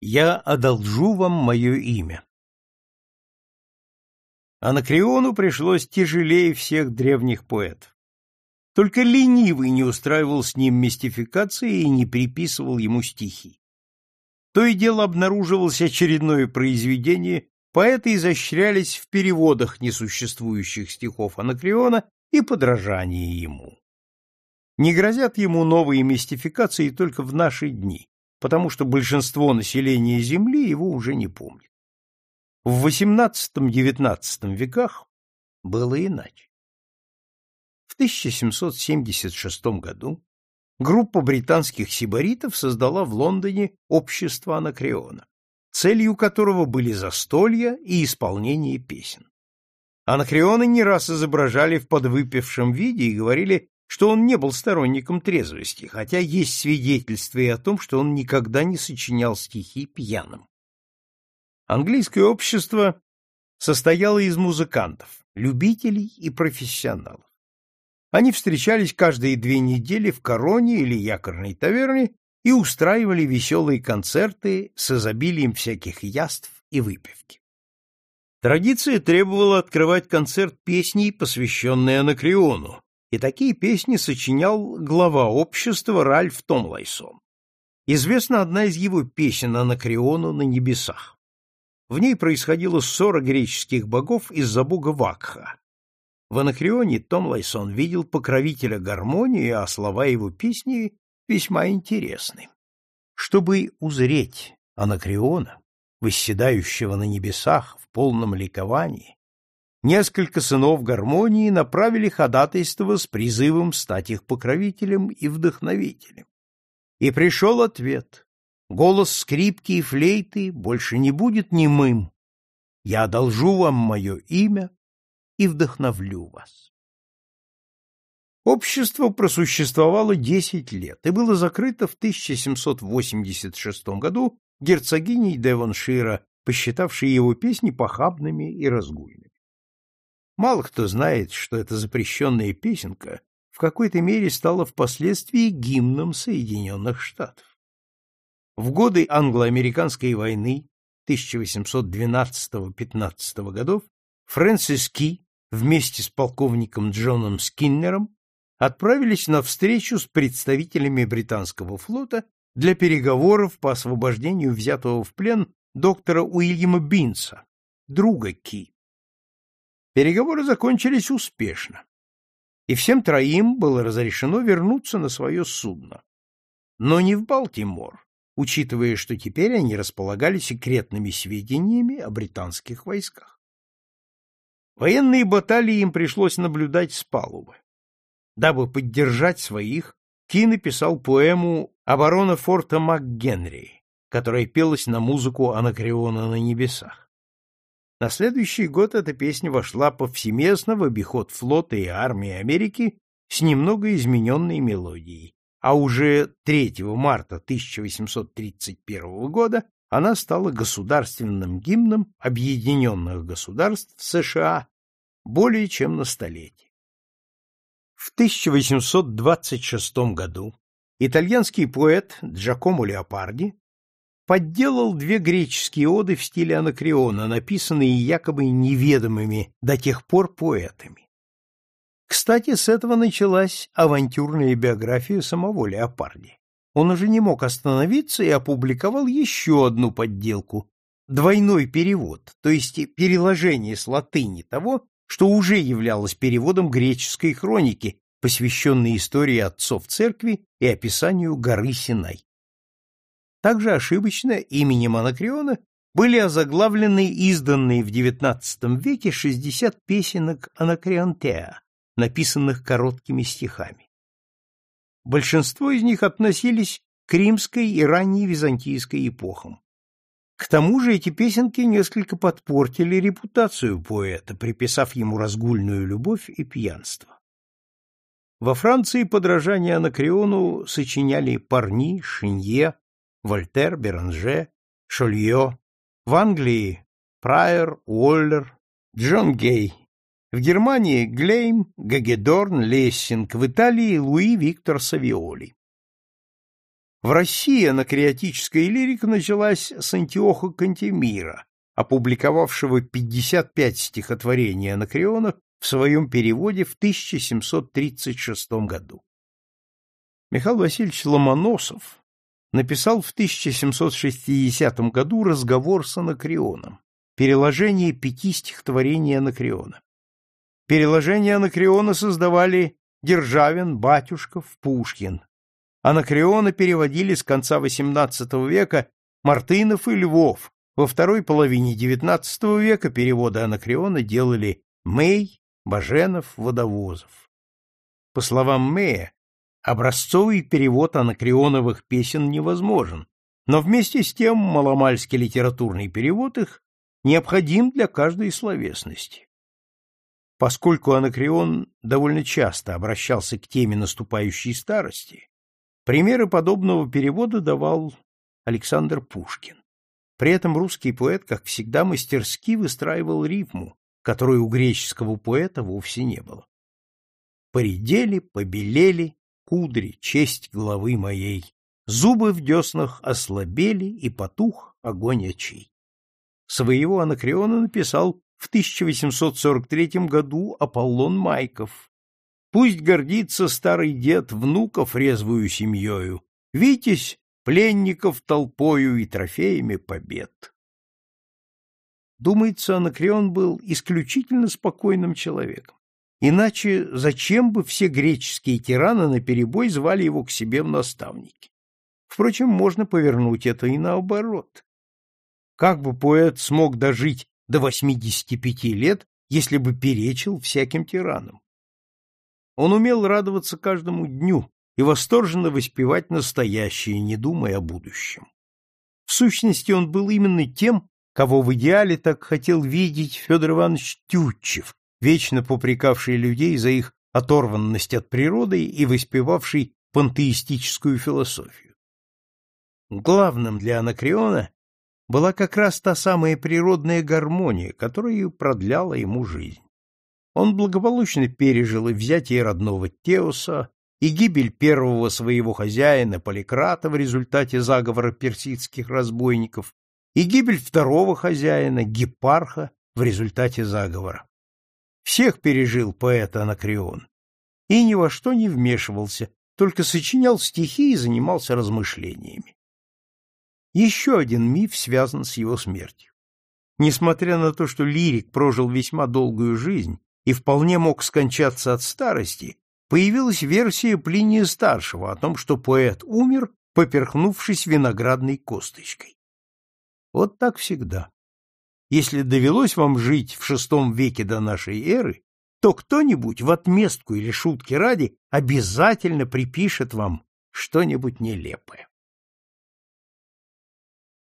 Я одолжу вам мое имя. Анакреону пришлось тяжелее всех древних поэтов. Только ленивый не устраивал с ним мистификации и не приписывал ему стихи. То и дело обнаруживалось очередное произведение, поэты изощрялись в переводах несуществующих стихов Анакреона и подражании ему. Не грозят ему новые мистификации только в наши дни, потому что большинство населения Земли его уже не помнит. В XVIII-XIX веках было иначе. В 1776 году группа британских сибаритов создала в Лондоне общество Анакреона, целью которого были застолья и исполнение песен. Анакреоны не раз изображали в подвыпившем виде и говорили, что он не был сторонником трезвости, хотя есть свидетельства и о том, что он никогда не сочинял стихи пьяным. Английское общество состояло из музыкантов, любителей и профессионалов. Они встречались каждые две недели в Короне или якорной таверне и устраивали веселые концерты с изобилием всяких яств и выпивки. Традиция требовала открывать концерт песней, посвященной Анакреону, и такие песни сочинял глава общества Ральф Томлайсон. Известна одна из его песен Анакреону на небесах. В ней происходила ссора греческих богов из-за бога Вакха. В Анакреоне Томлайсон видел покровителя гармонии, а слова его песни весьма интересны. Чтобы узреть Анакреона, восседающего на небесах в полном ликовании, несколько сынов гармонии направили ходатайство с призывом стать их покровителем и вдохновителем. И пришел ответ. Голос скрипки и флейты больше не будет немым. Я одолжу вам мое имя и вдохновлю вас. Общество просуществовало десять лет и было закрыто в 1786 году герцогиней Девоншира, посчитавшей его песни похабными и разгульными. Мало кто знает, что эта запрещенная песенка в какой-то мере стала впоследствии гимном Соединенных Штатов. В годы англо-американской войны 1812-15 годов Фрэнсис Ки вместе с полковником Джоном Скиннером отправились на встречу с представителями британского флота для переговоров по освобождению взятого в плен доктора Уильяма Бинса, друга Ки. Переговоры закончились успешно, и всем троим было разрешено вернуться на свое судно. Но не в Балтимор, учитывая, что теперь они располагали секретными сведениями о британских войсках. Военные баталии им пришлось наблюдать с палубы. Дабы поддержать своих, Ки написал поэму «Оборона форта МакГенри», которая пелась на музыку Анакреона на небесах. На следующий год эта песня вошла повсеместно в обиход флота и армии Америки с немного измененной мелодией, а уже 3 марта 1831 года она стала государственным гимном Объединенных Государств США более чем на столетие. В 1826 году итальянский поэт Джакомо Леопарди подделал две греческие оды в стиле анакреона, написанные якобы неведомыми до тех пор поэтами. Кстати, с этого началась авантюрная биография самого Леопарди. Он уже не мог остановиться и опубликовал еще одну подделку – двойной перевод, то есть переложение с латыни того, что уже являлось переводом греческой хроники, посвященной истории отцов церкви и описанию горы Синай. Также ошибочно именем Анакреона были озаглавлены изданные в XIX веке 60 песенок Анакреонтеа, написанных короткими стихами. Большинство из них относились к римской и ранней византийской эпохам. К тому же эти песенки несколько подпортили репутацию поэта, приписав ему разгульную любовь и пьянство. Во Франции подражание Анакреону сочиняли Парни, Шинье, Вольтер, Беранже, Шолье, в Англии Прайер, Уоллер, Джон Гей, в Германии Глейм, Гагедорн, Лессинг, в Италии Луи Виктор Савиоли. В России анакреатическая лирика началась с Антиоха Кантемира, опубликовавшего 55 стихотворений Анакреона в своем переводе в 1736 году. Михаил Васильевич Ломоносов написал в 1760 году разговор с Анакреоном, переложение пяти стихотворений Анакреона. Переложение Анакреона создавали Державин, Батюшков, Пушкин. Анакреона переводили с конца XVIII века Мартынов и Львов. Во второй половине XIX века переводы Анакреона делали Мэй, Баженов, Водовозов. По словам Мэя, образцовый перевод анакреоновых песен невозможен, но вместе с тем маломальский литературный перевод их необходим для каждой словесности. Поскольку анакреон довольно часто обращался к теме наступающей старости, примеры подобного перевода давал Александр Пушкин. При этом русский поэт, как всегда, мастерски выстраивал рифму, которой у греческого поэта вовсе не было. Поредели, побелели, кудри, честь головы моей, зубы в деснах ослабели, и потух огонь очей. Своего анакреона написал в 1843 году Аполлон Майков. Пусть гордится старый дед внуков резвую семьёю, Витязь пленников толпою и трофеями побед. Думается, Анакреон был исключительно спокойным человеком. Иначе зачем бы все греческие тираны наперебой звали его к себе в наставники? Впрочем, можно повернуть это и наоборот. Как бы поэт смог дожить до 85 лет, если бы перечил всяким тиранам? Он умел радоваться каждому дню и восторженно воспевать настоящее, не думая о будущем. В сущности, он был именно тем, кого в идеале так хотел видеть Федор Иванович Тютчев, вечно попрекавший людей за их оторванность от природы и воспевавший пантеистическую философию. Главным для Анакреона была как раз та самая природная гармония, которая продляла ему жизнь. Он благополучно пережил и взятие родного Теоса, и гибель первого своего хозяина Поликрата в результате заговора персидских разбойников, и гибель второго хозяина Гипарха в результате заговора. Всех пережил поэт Анакреон и ни во что не вмешивался, только сочинял стихи и занимался размышлениями. Еще один миф связан с его смертью. Несмотря на то, что лирик прожил весьма долгую жизнь и вполне мог скончаться от старости, появилась версия Плиния Старшего о том, что поэт умер, поперхнувшись виноградной косточкой. Вот так всегда. Если довелось вам жить в шестом веке до нашей эры, то кто-нибудь в отместку или шутки ради обязательно припишет вам что-нибудь нелепое.